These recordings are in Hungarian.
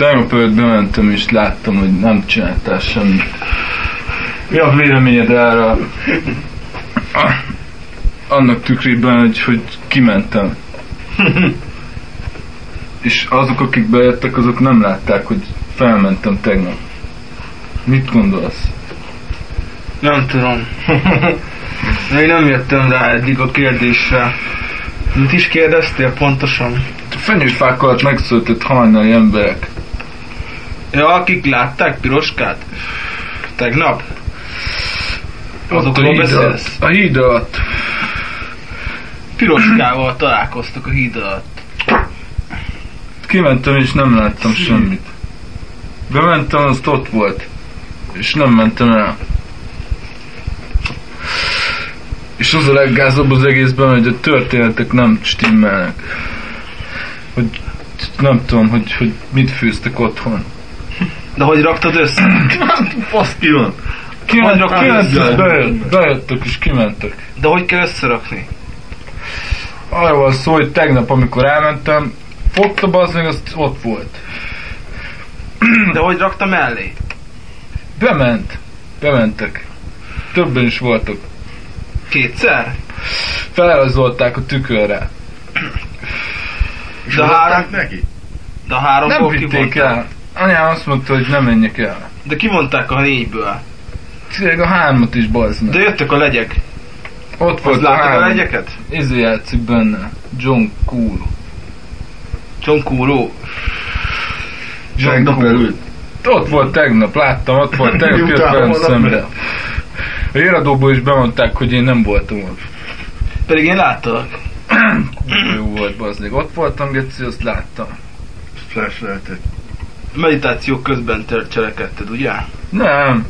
Tegnap előtt bementem és láttam, hogy nem csináltál semmit. Mi a véleményed erre? Annak tükrében, hogy, hogy kimentem. És azok, akik bejöttek, azok nem látták, hogy felmentem tegnap. Mit gondolsz? Nem tudom. Még nem jöttem rá eddig a kérdésre. Mit is kérdeztél pontosan? Fenyőfák alatt megszöltött hajnali emberek. Ja, akik látták Piroskát? Tegnap? Azokról beszélsz? A híd alatt. Piroskával találkoztak a híd alatt. Kimentem és nem láttam semmit. Bementem, azt ott volt. És nem mentem el. És az a leggázabb az egészben, hogy a történetek nem stimmelnek. Hogy nem tudom, hogy, hogy mit főztek otthon. De hogy raktad össze? Fasz ki van. Kimentek, Hogy kimentek, raktad bejött, bejöttek és kimentek. De hogy kell összerakni? Arra van szó, hogy tegnap, amikor elmentem, fogta az meg, azt ott volt. De hogy rakta mellé? Bement. Bementek. Többen is voltak. Kétszer? Felrajzolták a tükörre. De három- neki? De a háromból Nem vitték el. Anyám azt mondta, hogy nem menjek el. De kivonták a négyből. Tényleg a hármat is bazd meg. De jöttek a legyek. Ott volt a láttak a három. legyeket? Izé játszik benne. John Cool. John Kúró. John Tegnap előtt. Ott volt tegnap, láttam, ott volt tegnap, jött Miután velem holnap szembe. A híradóból is bemondták, hogy én nem voltam ott. Pedig én láttalak. Jó volt, bazd Ott voltam, Geci, azt láttam. Flash lehetett. Meditáció közben te- cselekedted, ugye? Nem.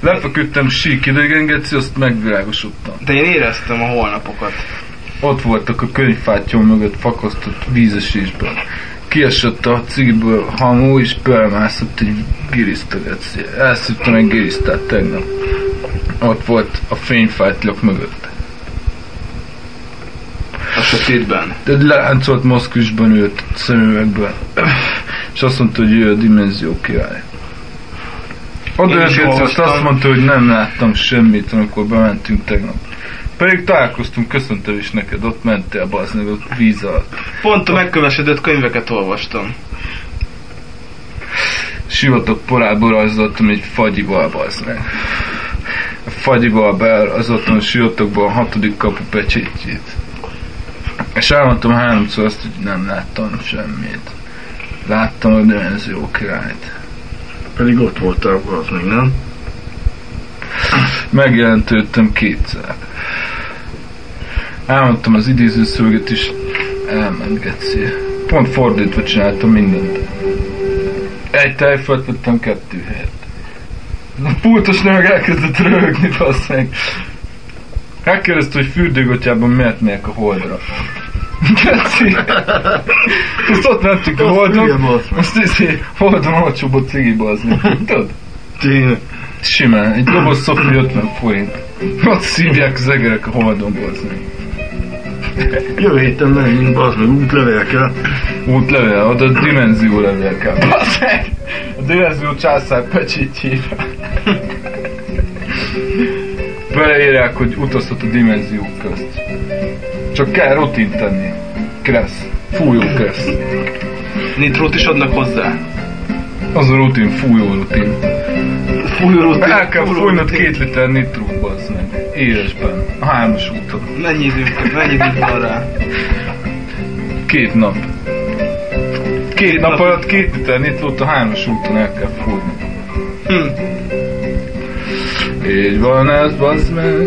Lefeküdtem sík idegen, Geci, azt megvilágosodtam. De én éreztem a holnapokat. Ott voltak a könyvfátyom mögött fakasztott vízesésből. Kiesett a cigiből hamu, és belmászott egy giriszta, Geci. Elszívtam egy girisztát tegnap. Ott volt a fényfájtlak mögött. Sötétben. De láncolt maszküsben ült szemüvegben. És azt mondta, hogy ő a dimenzió király. Geci, azt azt mondta, hogy nem láttam semmit, amikor bementünk tegnap. Pedig találkoztunk, köszöntem is neked, ott mentél bazd meg, ott víz alatt. Pont a megkövesedett könyveket olvastam. Sivatag porából rajzoltam egy fagyival, bazd meg. A fagyival berazoltam a sivatagból a hatodik kapu pecsétjét. És elmondtam háromszor azt, hogy nem láttam semmit. Láttam a dimenzió királyt. Pedig ott voltál, az még nem? Megjelentődtem kétszer. Elmondtam az idézőszöveget is, elment geci. Pont fordítva csináltam mindent. Egy tejfölt vettem kettő helyett. A pultos nem meg elkezdett röhögni, bassz meg. Megkérdezte, hogy fürdőgotyában miért megyek a holdra. Geci. Azt ott mentünk a holdon, azt izé, holdon olcsóbb a cigi bazni. Tudod? Tényleg. Simán, egy doboz szofi 50 forint. Ott szívják az egerek a holdon bozni. Jövő héten menjünk, bazd meg, útlevél kell. Útlevél, oda a dimenzió levél kell. Basz meg! A dimenzió császár pecsétjébe. Beleírják, hogy utazhat a dimenziók közt. Csak kell rutin tenni. Kressz. Fújó kressz. Nitrót is adnak hozzá. Az a rutin, fújó rutin. Fújó El kell fújnod két liter nitrót, bazd meg. Élesben. A hármas úton. Mennyi időnk, mennyi időnk van rá? Két nap. Két nap nap. alatt két liter nitrót a hármas úton el kell fújni. Hm. Így van ez, bazd meg.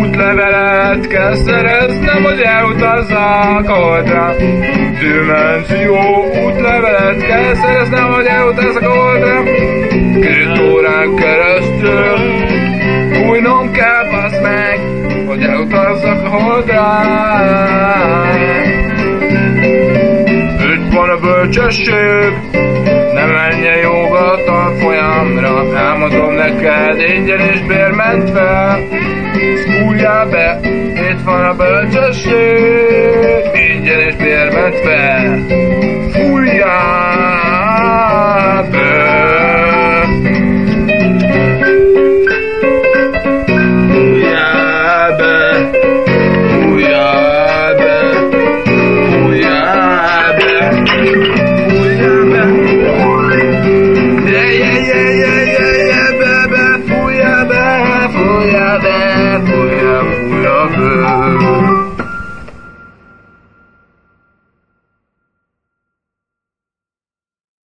útlevelet kell szereznem, hogy elutazzak oldra. Dimenzió útlevelet kell szereznem, hogy elutazzak oldra. Két órán keresztül fújnom kell, basz meg, hogy elutazzak holdra. Itt van a bölcsesség, nem menjen joga a tanfolyamra, elmondom neked ingyen és bérmentve. Be, itt van a bölcsesség, ingyen és bérmentve. Fújjál!